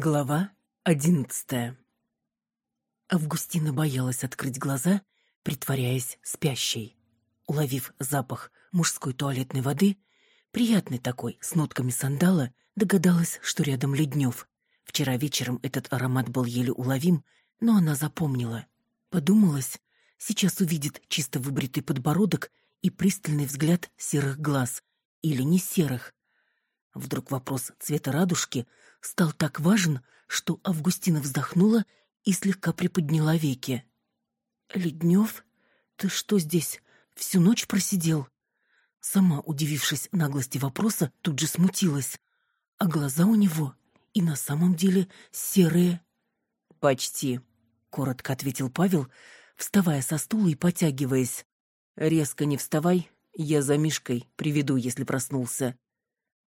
Глава одиннадцатая Августина боялась открыть глаза, притворяясь спящей. Уловив запах мужской туалетной воды, приятный такой, с нотками сандала, догадалась, что рядом Леднев. Вчера вечером этот аромат был еле уловим, но она запомнила. Подумалась, сейчас увидит чисто выбритый подбородок и пристальный взгляд серых глаз. Или не серых. Вдруг вопрос цвета радужки стал так важен, что Августина вздохнула и слегка приподняла веки. «Леднев, ты что здесь, всю ночь просидел?» Сама, удивившись наглости вопроса, тут же смутилась. А глаза у него и на самом деле серые. «Почти», — коротко ответил Павел, вставая со стула и потягиваясь. «Резко не вставай, я за Мишкой приведу, если проснулся».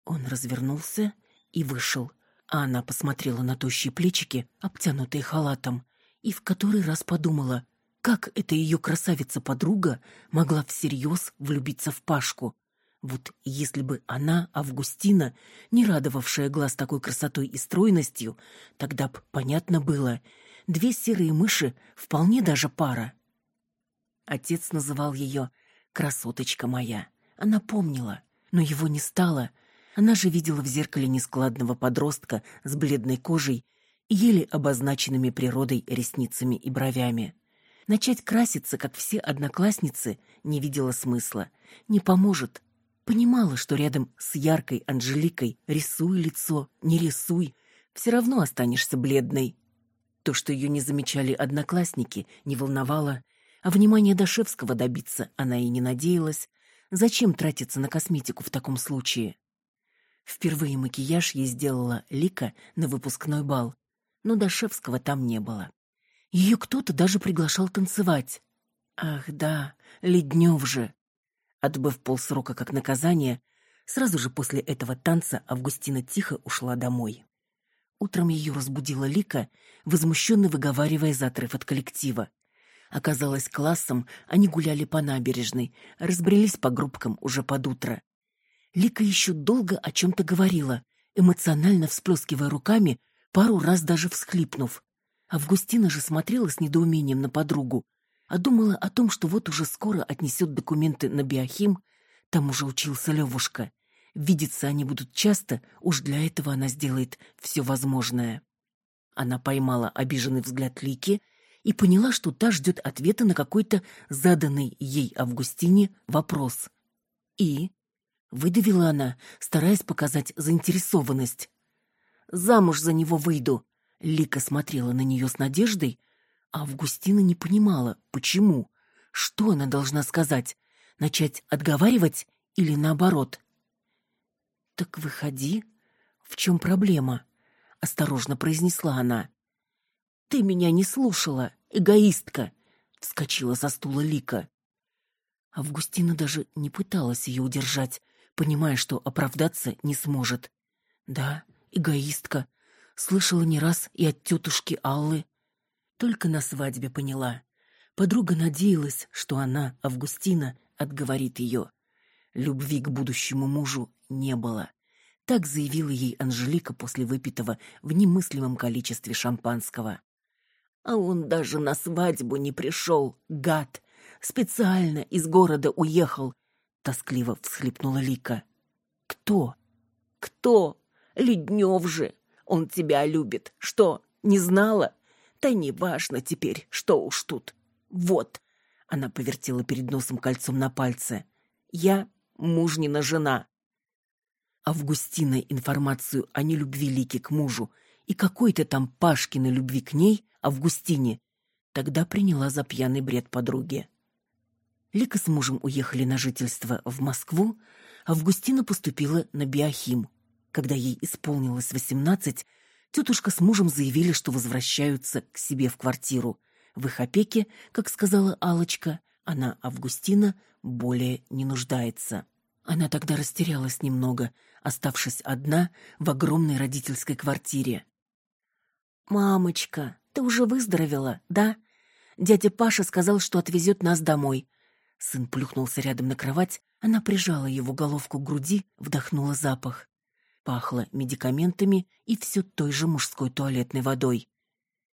Он развернулся и вышел, а она посмотрела на тощие плечики, обтянутые халатом, и в который раз подумала, как эта ее красавица-подруга могла всерьез влюбиться в Пашку. Вот если бы она, Августина, не радовавшая глаз такой красотой и стройностью, тогда б понятно было, две серые мыши вполне даже пара. Отец называл ее «красоточка моя». Она помнила, но его не стало — она же видела в зеркале нескладного подростка с бледной кожей и еле обозначенными природой ресницами и бровями. Начать краситься, как все одноклассницы, не видела смысла. Не поможет. Понимала, что рядом с яркой Анжеликой рисуй лицо, не рисуй, все равно останешься бледной. То, что ее не замечали одноклассники, не волновало, а внимания Дашевского добиться она и не надеялась. Зачем тратиться на косметику в таком случае? Впервые макияж ей сделала Лика на выпускной бал, но Дашевского там не было. Ее кто-то даже приглашал танцевать. Ах да, Леднев же. Отбыв полсрока как наказание, сразу же после этого танца Августина тихо ушла домой. Утром ее разбудила Лика, возмущенно выговаривая за отрыв от коллектива. Оказалось, классом они гуляли по набережной, разбрелись по группкам уже под утро. Лика еще долго о чем-то говорила, эмоционально всплескивая руками, пару раз даже всхлипнув. Августина же смотрела с недоумением на подругу, а думала о том, что вот уже скоро отнесет документы на биохим, там уже учился Левушка. Видеться они будут часто, уж для этого она сделает все возможное. Она поймала обиженный взгляд Лики и поняла, что та ждет ответа на какой-то заданный ей Августине вопрос. И Выдавила она, стараясь показать заинтересованность. «Замуж за него выйду!» Лика смотрела на нее с надеждой, а Августина не понимала, почему. Что она должна сказать? Начать отговаривать или наоборот? «Так выходи. В чем проблема?» — осторожно произнесла она. «Ты меня не слушала, эгоистка!» — вскочила со стула Лика. Августина даже не пыталась ее удержать, понимая, что оправдаться не сможет. Да, эгоистка. Слышала не раз и от тетушки Аллы. Только на свадьбе поняла. Подруга надеялась, что она, Августина, отговорит ее. Любви к будущему мужу не было. Так заявила ей Анжелика после выпитого в немыслимом количестве шампанского. А он даже на свадьбу не пришел, гад. Специально из города уехал, тоскливо всхлипнула Лика. Кто? Кто? Леднев же. Он тебя любит. Что, не знала? Да неважно теперь, что уж тут. Вот. Она повертела перед носом кольцом на пальце. Я мужнина жена. Августина информацию о нелюбви Лики к мужу и какой-то там Пашкиной любви к ней, Августине, тогда приняла за пьяный бред подруги. Лика с мужем уехали на жительство в Москву, Августина поступила на биохим. Когда ей исполнилось восемнадцать, тетушка с мужем заявили, что возвращаются к себе в квартиру. В их опеке, как сказала алочка она, Августина, более не нуждается. Она тогда растерялась немного, оставшись одна в огромной родительской квартире. «Мамочка, ты уже выздоровела, да? Дядя Паша сказал, что отвезет нас домой. Сын плюхнулся рядом на кровать, она прижала его головку к груди, вдохнула запах. Пахло медикаментами и все той же мужской туалетной водой.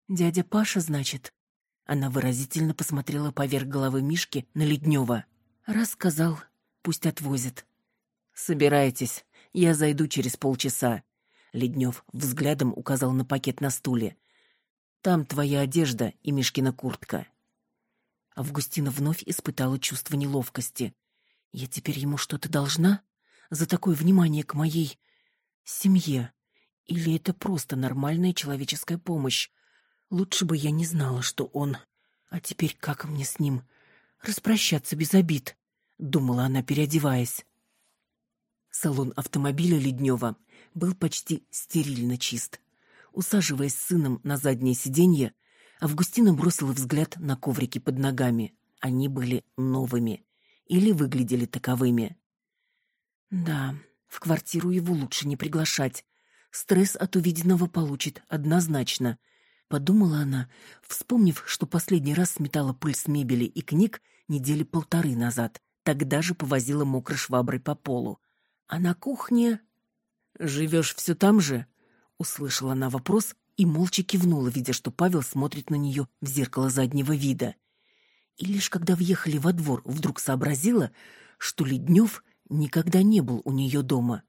«Дядя Паша, значит?» Она выразительно посмотрела поверх головы Мишки на Леднева. «Рассказал. Пусть отвозят». «Собирайтесь. Я зайду через полчаса». Леднев взглядом указал на пакет на стуле. «Там твоя одежда и Мишкина куртка». Августина вновь испытала чувство неловкости. «Я теперь ему что-то должна? За такое внимание к моей семье? Или это просто нормальная человеческая помощь? Лучше бы я не знала, что он... А теперь как мне с ним распрощаться без обид?» — думала она, переодеваясь. Салон автомобиля Леднева был почти стерильно чист. Усаживаясь с сыном на заднее сиденье, Августина бросила взгляд на коврики под ногами. Они были новыми или выглядели таковыми. Да, в квартиру его лучше не приглашать. Стресс от увиденного получит однозначно, подумала она, вспомнив, что последний раз сметала пыль с мебели и книг недели полторы назад. Тогда же повозила мокрой шваброй по полу. А на кухне... «Живешь все там же?» Услышала она вопрос и молча кивнула, видя, что Павел смотрит на нее в зеркало заднего вида. И лишь когда въехали во двор, вдруг сообразила, что Леднев никогда не был у нее дома.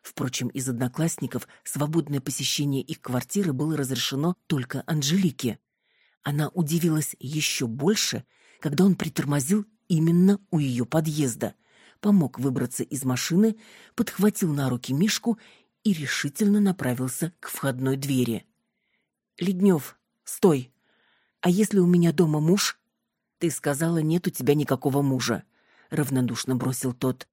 Впрочем, из одноклассников свободное посещение их квартиры было разрешено только Анжелике. Она удивилась еще больше, когда он притормозил именно у ее подъезда, помог выбраться из машины, подхватил на руки Мишку и решительно направился к входной двери. «Леднев, стой! А если у меня дома муж?» «Ты сказала, нет у тебя никакого мужа», — равнодушно бросил тот.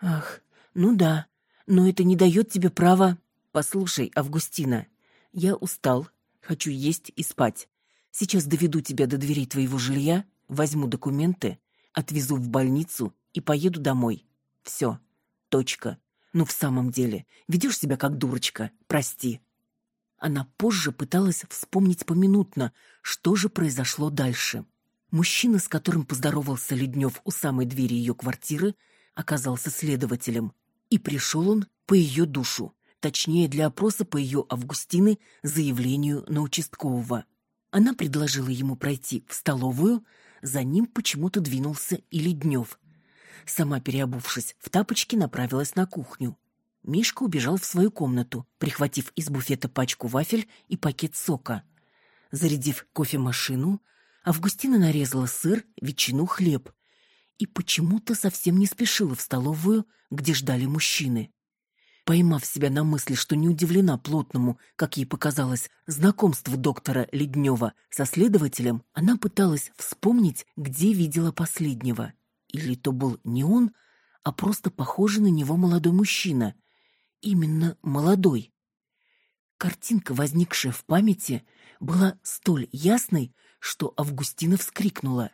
«Ах, ну да, но это не дает тебе права...» «Послушай, Августина, я устал, хочу есть и спать. Сейчас доведу тебя до дверей твоего жилья, возьму документы, отвезу в больницу и поеду домой. Все. Точка. Ну, в самом деле, ведешь себя как дурочка. Прости. Она позже пыталась вспомнить поминутно, что же произошло дальше. Мужчина, с которым поздоровался Леднев у самой двери ее квартиры, оказался следователем. И пришел он по ее душу, точнее для опроса по ее Августины заявлению на участкового. Она предложила ему пройти в столовую, за ним почему-то двинулся и Леднев. Сама переобувшись в тапочки, направилась на кухню. Мишка убежал в свою комнату, прихватив из буфета пачку вафель и пакет сока. Зарядив кофемашину, Августина нарезала сыр, ветчину, хлеб и почему-то совсем не спешила в столовую, где ждали мужчины. Поймав себя на мысли, что не удивлена плотному, как ей показалось, знакомству доктора Леднева со следователем, она пыталась вспомнить, где видела последнего. Или то был не он, а просто похожий на него молодой мужчина. Именно молодой. Картинка, возникшая в памяти, была столь ясной, что Августина вскрикнула.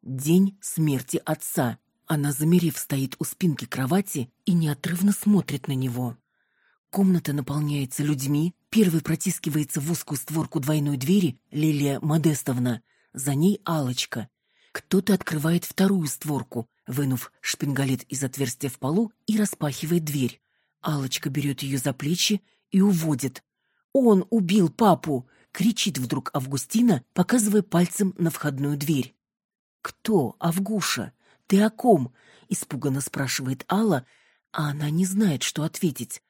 День смерти отца. Она, замерев, стоит у спинки кровати и неотрывно смотрит на него. Комната наполняется людьми. Первый протискивается в узкую створку двойной двери Лилия Модестовна. За ней алочка Кто-то открывает вторую створку, вынув шпингалет из отверстия в полу и распахивает дверь. Алочка берет ее за плечи и уводит. «Он убил папу!» — кричит вдруг Августина, показывая пальцем на входную дверь. «Кто, Авгуша? «Ты о ком?» — испуганно спрашивает Алла, а она не знает, что ответить.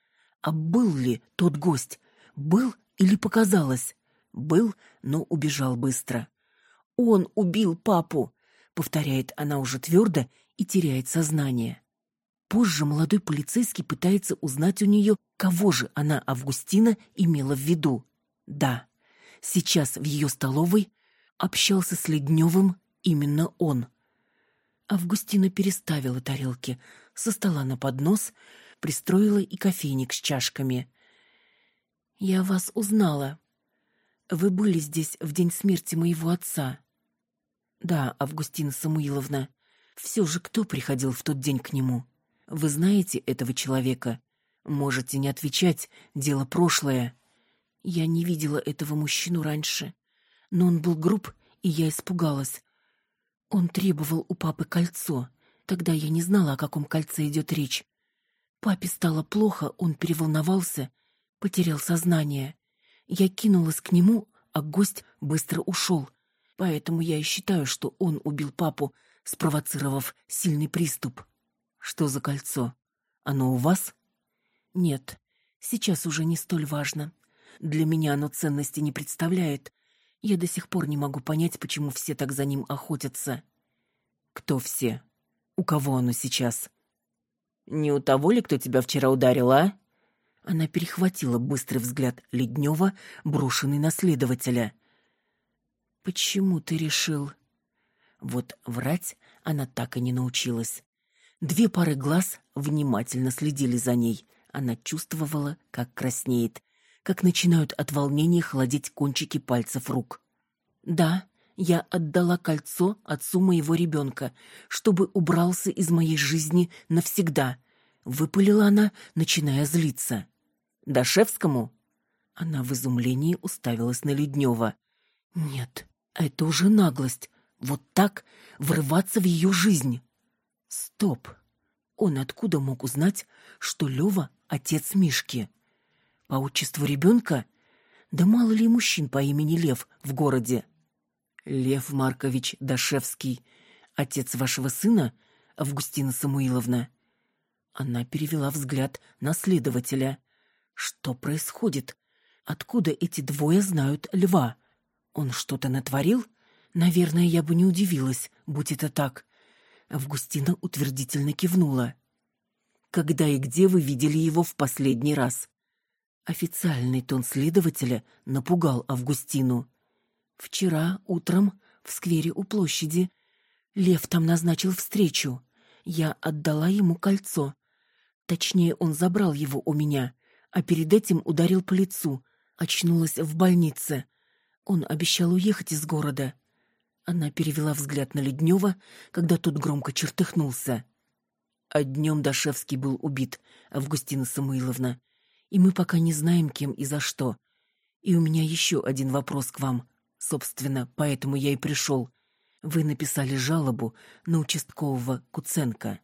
А был ли тот гость? Был или показалось? Был, но убежал быстро. «Он убил папу!» — повторяет она уже твердо и теряет сознание. Позже молодой полицейский пытается узнать у нее, кого же она, Августина, имела в виду. Да, сейчас в ее столовой общался с Ледневым именно он. Августина переставила тарелки со стола на поднос, пристроила и кофейник с чашками. «Я вас узнала. Вы были здесь в день смерти моего отца?» «Да, Августина Самуиловна. Все же кто приходил в тот день к нему? Вы знаете этого человека? Можете не отвечать, дело прошлое». Я не видела этого мужчину раньше, но он был груб, и я испугалась. Он требовал у папы кольцо. Тогда я не знала, о каком кольце идет речь. Папе стало плохо, он переволновался, потерял сознание. Я кинулась к нему, а гость быстро ушел. Поэтому я и считаю, что он убил папу, спровоцировав сильный приступ. Что за кольцо? Оно у вас? Нет, сейчас уже не столь важно. Для меня оно ценности не представляет. Я до сих пор не могу понять, почему все так за ним охотятся. Кто все? У кого оно сейчас? Не у того ли, кто тебя вчера ударил, а? Она перехватила быстрый взгляд Леднева, брошенный на следователя. «Почему ты решил?» Вот врать она так и не научилась. Две пары глаз внимательно следили за ней. Она чувствовала, как краснеет, как начинают от волнения холодеть кончики пальцев рук. «Да, я отдала кольцо отцу моего ребенка, чтобы убрался из моей жизни навсегда», — выпалила она, начиная злиться. Дашевскому?» Она в изумлении уставилась на Леднева. «Нет, это уже наглость. Вот так врываться в ее жизнь. Стоп. Он откуда мог узнать, что Лева — отец Мишки? По отчеству ребенка? Да мало ли мужчин по имени Лев в городе? Лев Маркович Дашевский, отец вашего сына, Августина Самуиловна. Она перевела взгляд на следователя. Что происходит? Откуда эти двое знают льва? Он что-то натворил? Наверное, я бы не удивилась, будь это так. Августина утвердительно кивнула. Когда и где вы видели его в последний раз? Официальный тон следователя напугал Августину. Вчера утром в сквере у площади. Лев там назначил встречу. Я отдала ему кольцо. Точнее, он забрал его у меня а перед этим ударил по лицу. Очнулась в больнице. Он обещал уехать из города. Она перевела взгляд на Леднева, когда тот громко чертыхнулся. А днем Дашевский был убит, Августина Самуиловна. И мы пока не знаем, кем и за что. И у меня еще один вопрос к вам. Собственно, поэтому я и пришел. Вы написали жалобу на участкового Куценко.